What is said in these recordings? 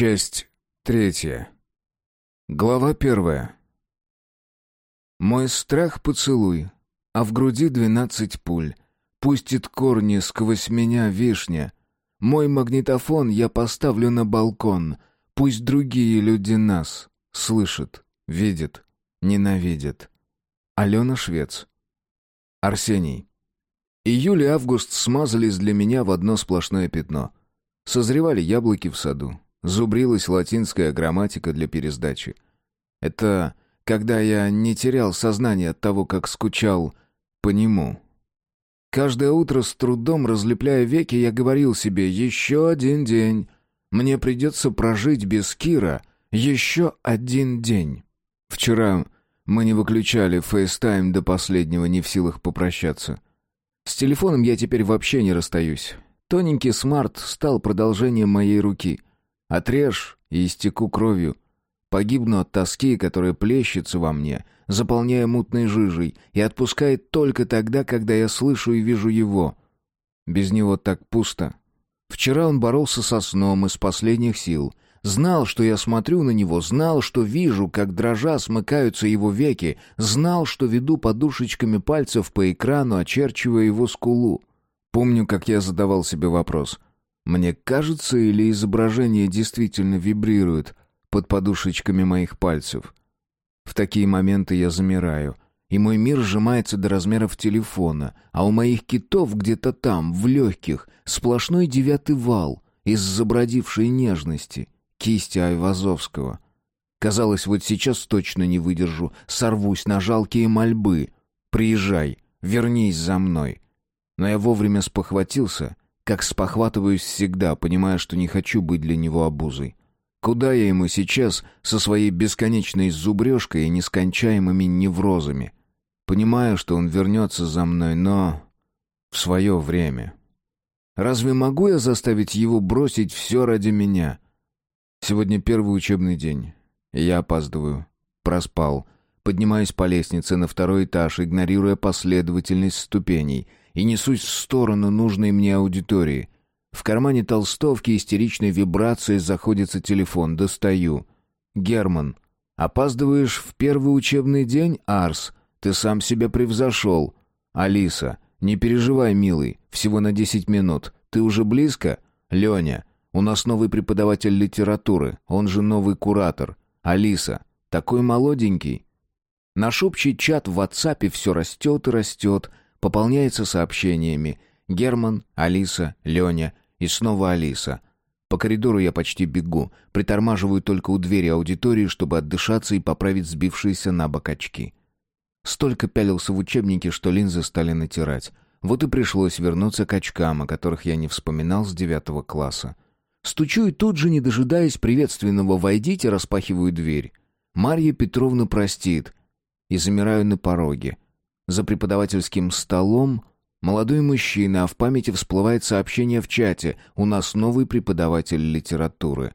Часть третья. Глава первая. Мой страх поцелуй, а в груди двенадцать пуль. Пустит корни сквозь меня вишня. Мой магнитофон я поставлю на балкон. Пусть другие люди нас слышат, видят, ненавидят. Алена Швец. Арсений. Июль и август смазались для меня в одно сплошное пятно. Созревали яблоки в саду. Зубрилась латинская грамматика для пересдачи. Это когда я не терял сознание от того, как скучал по нему. Каждое утро с трудом разлепляя веки, я говорил себе «Еще один день. Мне придется прожить без Кира. Еще один день». Вчера мы не выключали FaceTime до последнего, не в силах попрощаться. С телефоном я теперь вообще не расстаюсь. Тоненький смарт стал продолжением моей руки — Отрежь и истеку кровью. Погибну от тоски, которая плещется во мне, заполняя мутной жижей, и отпускает только тогда, когда я слышу и вижу его. Без него так пусто. Вчера он боролся со сном из последних сил. Знал, что я смотрю на него, знал, что вижу, как дрожа смыкаются его веки, знал, что веду подушечками пальцев по экрану, очерчивая его скулу. Помню, как я задавал себе вопрос — мне кажется, или изображение действительно вибрирует под подушечками моих пальцев. В такие моменты я замираю, и мой мир сжимается до размеров телефона, а у моих китов где-то там, в легких, сплошной девятый вал из забродившей нежности, кисти Айвазовского. Казалось, вот сейчас точно не выдержу, сорвусь на жалкие мольбы. «Приезжай, вернись за мной». Но я вовремя спохватился как спохватываюсь всегда, понимая, что не хочу быть для него обузой. Куда я ему сейчас со своей бесконечной зубрежкой и нескончаемыми неврозами? Понимаю, что он вернется за мной, но... в свое время. Разве могу я заставить его бросить все ради меня? Сегодня первый учебный день. Я опаздываю. Проспал. Поднимаюсь по лестнице на второй этаж, игнорируя последовательность ступеней — и несусь в сторону нужной мне аудитории. В кармане толстовки истеричной вибрацией заходится телефон. Достаю. «Герман, опаздываешь в первый учебный день, Арс? Ты сам себя превзошел. Алиса, не переживай, милый, всего на десять минут. Ты уже близко? Леня, у нас новый преподаватель литературы, он же новый куратор. Алиса, такой молоденький». Наш общий чат в WhatsApp все растет и растет, пополняется сообщениями «Герман», «Алиса», «Леня» и снова «Алиса». По коридору я почти бегу, притормаживаю только у двери аудитории, чтобы отдышаться и поправить сбившиеся на бок очки. Столько пялился в учебнике, что линзы стали натирать. Вот и пришлось вернуться к очкам, о которых я не вспоминал с девятого класса. Стучу и тут же, не дожидаясь приветственного «войдите», распахиваю дверь. Марья Петровна простит. И замираю на пороге. За преподавательским столом молодой мужчина, а в памяти всплывает сообщение в чате «У нас новый преподаватель литературы».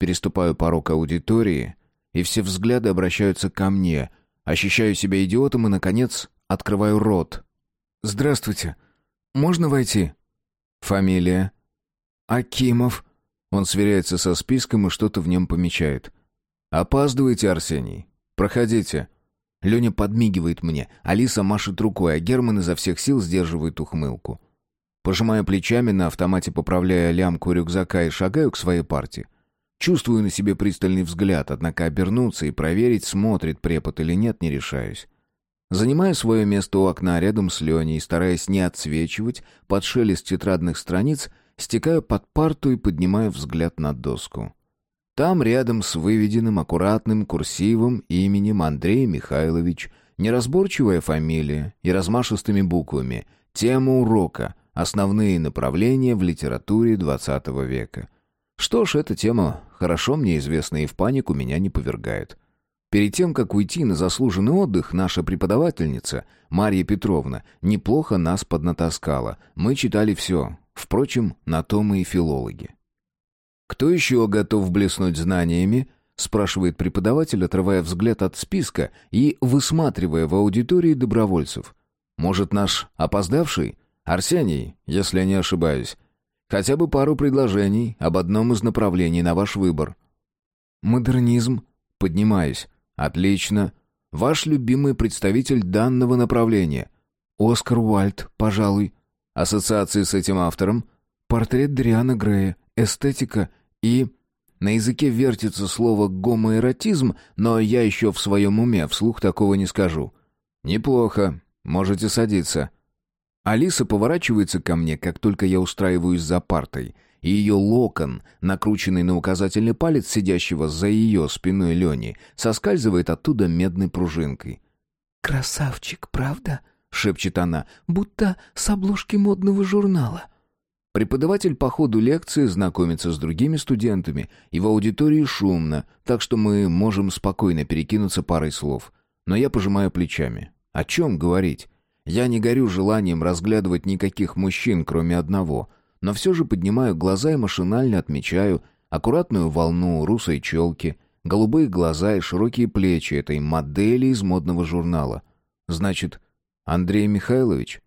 Переступаю порог аудитории, и все взгляды обращаются ко мне. Ощущаю себя идиотом и, наконец, открываю рот. «Здравствуйте. Можно войти?» «Фамилия?» «Акимов». Он сверяется со списком и что-то в нем помечает. «Опаздываете, Арсений. Проходите». Леня подмигивает мне, Алиса машет рукой, а Герман изо всех сил сдерживает ухмылку. Пожимая плечами, на автомате поправляя лямку рюкзака и шагаю к своей партии. Чувствую на себе пристальный взгляд, однако обернуться и проверить, смотрит препод или нет, не решаюсь. Занимаю свое место у окна рядом с Леней, стараясь не отсвечивать, под шелест тетрадных страниц, стекаю под парту и поднимаю взгляд на доску. Там, рядом с выведенным аккуратным курсивом именем Андрей Михайлович, неразборчивая фамилия и размашистыми буквами, тема урока, основные направления в литературе XX века. Что ж, эта тема хорошо мне известна и в панику меня не повергает. Перед тем, как уйти на заслуженный отдых, наша преподавательница, Марья Петровна, неплохо нас поднатаскала. Мы читали все. Впрочем, на то мы и филологи. «Кто еще готов блеснуть знаниями?» — спрашивает преподаватель, отрывая взгляд от списка и высматривая в аудитории добровольцев. «Может, наш опоздавший? Арсений, если я не ошибаюсь. Хотя бы пару предложений об одном из направлений на ваш выбор». «Модернизм». Поднимаюсь. «Отлично. Ваш любимый представитель данного направления?» «Оскар Уальд, пожалуй». «Ассоциации с этим автором?» «Портрет Дриана Грея. Эстетика и...» На языке вертится слово «гомоэротизм», но я еще в своем уме вслух такого не скажу. «Неплохо. Можете садиться». Алиса поворачивается ко мне, как только я устраиваюсь за партой, и ее локон, накрученный на указательный палец сидящего за ее спиной Лени, соскальзывает оттуда медной пружинкой. «Красавчик, правда?» — шепчет она, будто с обложки модного журнала. Преподаватель по ходу лекции знакомится с другими студентами, и в аудитории шумно, так что мы можем спокойно перекинуться парой слов. Но я пожимаю плечами. О чем говорить? Я не горю желанием разглядывать никаких мужчин, кроме одного, но все же поднимаю глаза и машинально отмечаю аккуратную волну русой челки, голубые глаза и широкие плечи этой модели из модного журнала. Значит, Андрей Михайлович?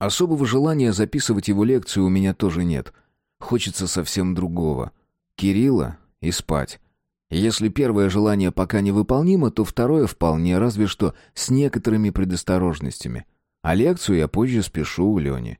Особого желания записывать его лекцию у меня тоже нет. Хочется совсем другого. Кирилла и спать. Если первое желание пока невыполнимо, то второе вполне, разве что с некоторыми предосторожностями. А лекцию я позже спешу у Лени.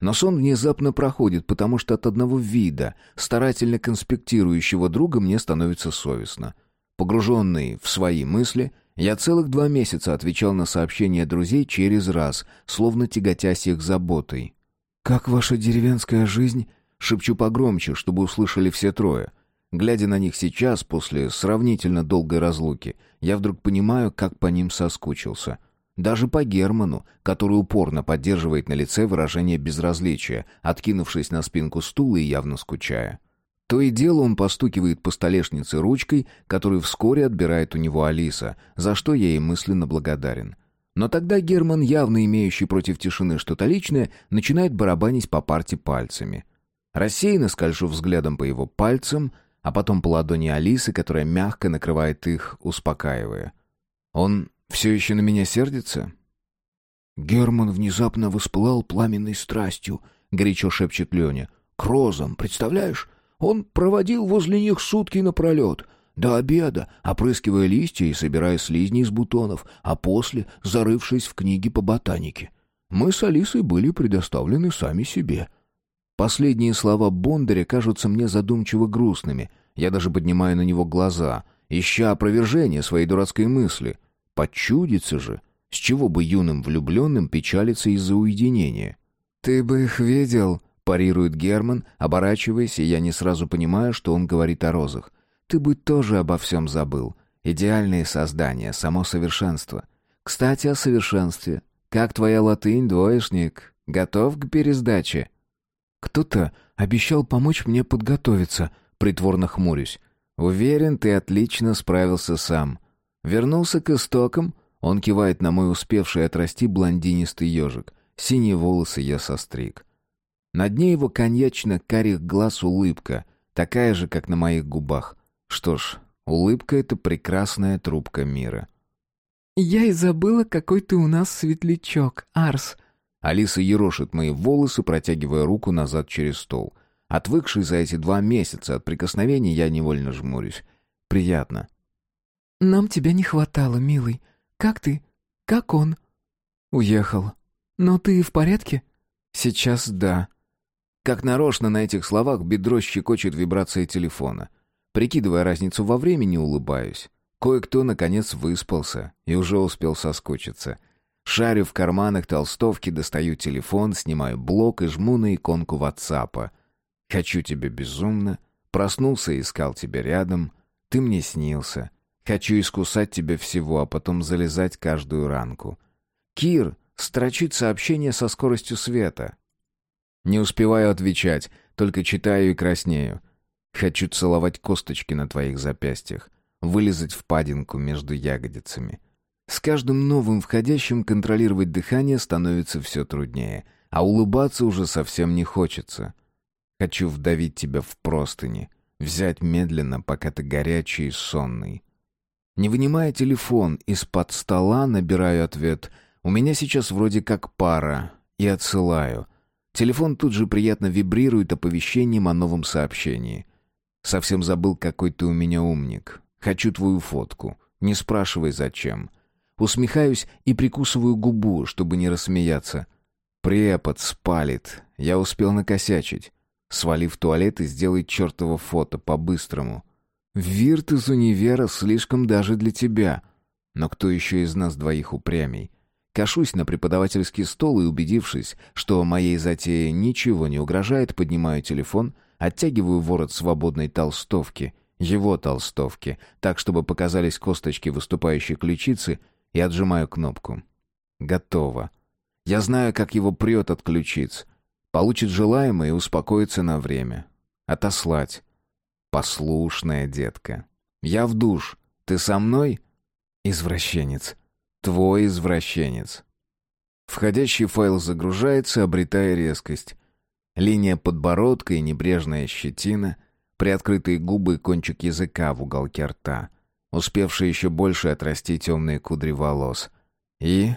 Но сон внезапно проходит, потому что от одного вида, старательно конспектирующего друга, мне становится совестно. Погруженный в свои мысли — я целых два месяца отвечал на сообщения друзей через раз, словно тяготясь их заботой. «Как ваша деревенская жизнь?» Шепчу погромче, чтобы услышали все трое. Глядя на них сейчас, после сравнительно долгой разлуки, я вдруг понимаю, как по ним соскучился. Даже по Герману, который упорно поддерживает на лице выражение безразличия, откинувшись на спинку стула и явно скучая. То и дело он постукивает по столешнице ручкой, которую вскоре отбирает у него Алиса, за что я ей мысленно благодарен. Но тогда Герман, явно имеющий против тишины что-то личное, начинает барабанить по парте пальцами. Рассеянно скольжу взглядом по его пальцам, а потом по ладони Алисы, которая мягко накрывает их, успокаивая. Он все еще на меня сердится? Герман внезапно воспылал пламенной страстью, горячо шепчет Леня. К розам, представляешь? Он проводил возле них сутки напролет, до обеда, опрыскивая листья и собирая слизни из бутонов, а после зарывшись в книги по ботанике. Мы с Алисой были предоставлены сами себе. Последние слова Бондаря кажутся мне задумчиво грустными. Я даже поднимаю на него глаза, ища опровержение своей дурацкой мысли. Подчудится же, с чего бы юным влюбленным печалиться из-за уединения? «Ты бы их видел», Парирует Герман, оборачиваясь, и я не сразу понимаю, что он говорит о розах. Ты бы тоже обо всем забыл. Идеальные создания, само совершенство. Кстати, о совершенстве. Как твоя латынь, двоечник? Готов к пересдаче? Кто-то обещал помочь мне подготовиться, притворно хмурюсь. Уверен, ты отлично справился сам. Вернулся к истокам, он кивает на мой успевший отрасти блондинистый ежик. Синие волосы я состриг. На дне его коньячно-карих глаз улыбка, такая же, как на моих губах. Что ж, улыбка — это прекрасная трубка мира. «Я и забыла, какой ты у нас светлячок, Арс». Алиса ерошит мои волосы, протягивая руку назад через стол. Отвыкший за эти два месяца от прикосновений, я невольно жмурюсь. Приятно. «Нам тебя не хватало, милый. Как ты? Как он?» «Уехал». «Но ты в порядке?» «Сейчас да». Как нарочно на этих словах бедро щекочет вибрация телефона. Прикидывая разницу во времени, улыбаюсь. Кое-кто, наконец, выспался и уже успел соскучиться. Шарю в карманах толстовки, достаю телефон, снимаю блок и жму на иконку ватсапа. «Хочу тебя безумно», проснулся и искал тебя рядом, ты мне снился. Хочу искусать тебя всего, а потом залезать каждую ранку. Кир строчит сообщение со скоростью света. Не успеваю отвечать, только читаю и краснею. Хочу целовать косточки на твоих запястьях, вылезать впадинку между ягодицами. С каждым новым входящим контролировать дыхание становится все труднее, а улыбаться уже совсем не хочется. Хочу вдавить тебя в простыни, взять медленно, пока ты горячий и сонный. Не вынимая телефон из-под стола, набираю ответ «У меня сейчас вроде как пара» и отсылаю — Телефон тут же приятно вибрирует оповещением о новом сообщении. Совсем забыл, какой ты у меня умник. Хочу твою фотку. Не спрашивай, зачем. Усмехаюсь и прикусываю губу, чтобы не рассмеяться. Препод спалит. Я успел накосячить. Свали в туалет и сделай чертово фото по-быстрому. Вирт из универа слишком даже для тебя. Но кто еще из нас двоих упрямей? Кашусь на преподавательский стол и, убедившись, что моей затее ничего не угрожает, поднимаю телефон, оттягиваю ворот свободной толстовки, его толстовки, так, чтобы показались косточки выступающей ключицы, и отжимаю кнопку. Готово. Я знаю, как его прет от ключиц. Получит желаемое и успокоится на время. Отослать. Послушная детка. Я в душ. Ты со мной? Извращенец. Твой извращенец. Входящий файл загружается, обретая резкость. Линия подбородка и небрежная щетина, приоткрытые губы и кончик языка в уголке рта, успевшие еще больше отрасти темные кудри волос. И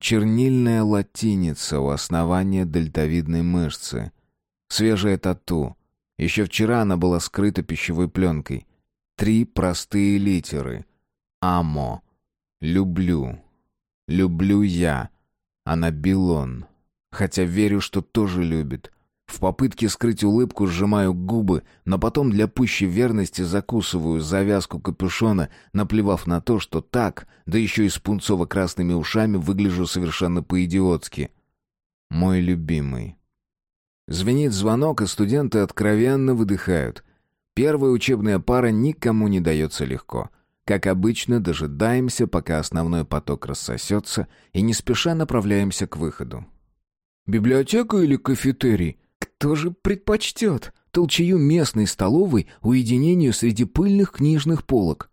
чернильная латиница у основания дельтовидной мышцы. Свежая тату. Еще вчера она была скрыта пищевой пленкой. Три простые литеры. Амо. Люблю. Люблю я. Она Билон. Хотя верю, что тоже любит. В попытке скрыть улыбку сжимаю губы, но потом для пущей верности закусываю завязку капюшона, наплевав на то, что так, да еще и с пунцово-красными ушами, выгляжу совершенно по-идиотски. Мой любимый. Звенит звонок, и студенты откровенно выдыхают. Первая учебная пара никому не дается легко. Как обычно, дожидаемся, пока основной поток рассосется, и не спеша направляемся к выходу. «Библиотека или кафетерий? Кто же предпочтет? Толчаю местной столовой уединению среди пыльных книжных полок».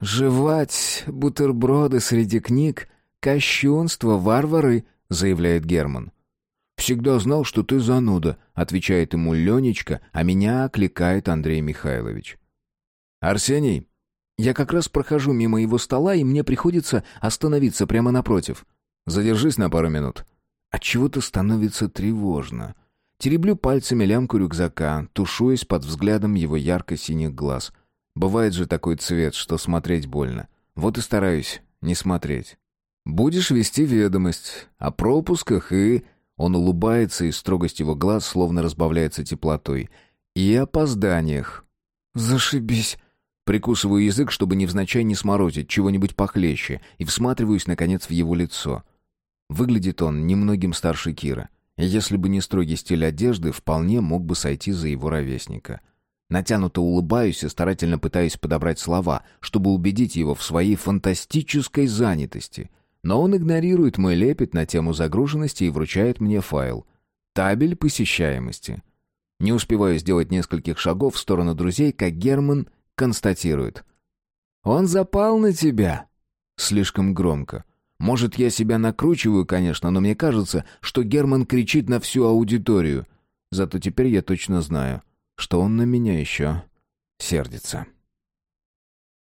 «Жевать бутерброды среди книг — кощунство, варвары», — заявляет Герман. «Всегда знал, что ты зануда», — отвечает ему Ленечка, а меня окликает Андрей Михайлович. «Арсений, я как раз прохожу мимо его стола, и мне приходится остановиться прямо напротив. Задержись на пару минут. От чего-то становится тревожно. Тереблю пальцами лямку рюкзака, тушуясь под взглядом его ярко-синих глаз. Бывает же такой цвет, что смотреть больно. Вот и стараюсь не смотреть. Будешь вести ведомость о пропусках и... Он улыбается, и строгость его глаз словно разбавляется теплотой. И опозданиях. «Зашибись!» Прикусываю язык, чтобы невзначай не сморозить чего-нибудь похлеще, и всматриваюсь, наконец, в его лицо. Выглядит он немногим старше Кира. Если бы не строгий стиль одежды, вполне мог бы сойти за его ровесника. Натянуто улыбаюсь и старательно пытаюсь подобрать слова, чтобы убедить его в своей фантастической занятости. Но он игнорирует мой лепет на тему загруженности и вручает мне файл. Табель посещаемости. Не успеваю сделать нескольких шагов в сторону друзей, как Герман констатирует. «Он запал на тебя!» Слишком громко. Может, я себя накручиваю, конечно, но мне кажется, что Герман кричит на всю аудиторию. Зато теперь я точно знаю, что он на меня еще сердится.